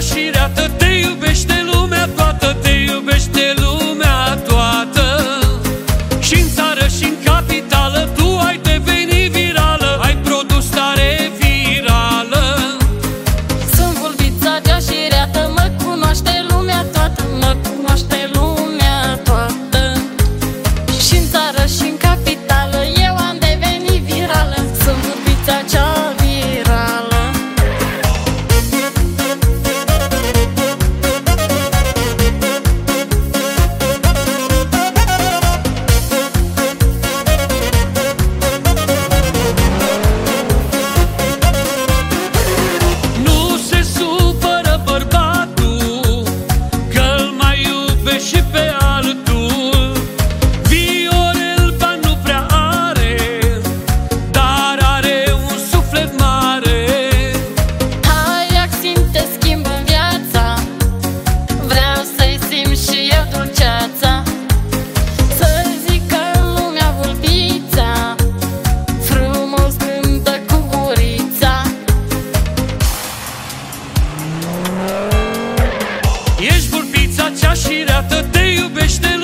și reată de iubirea ta te iubește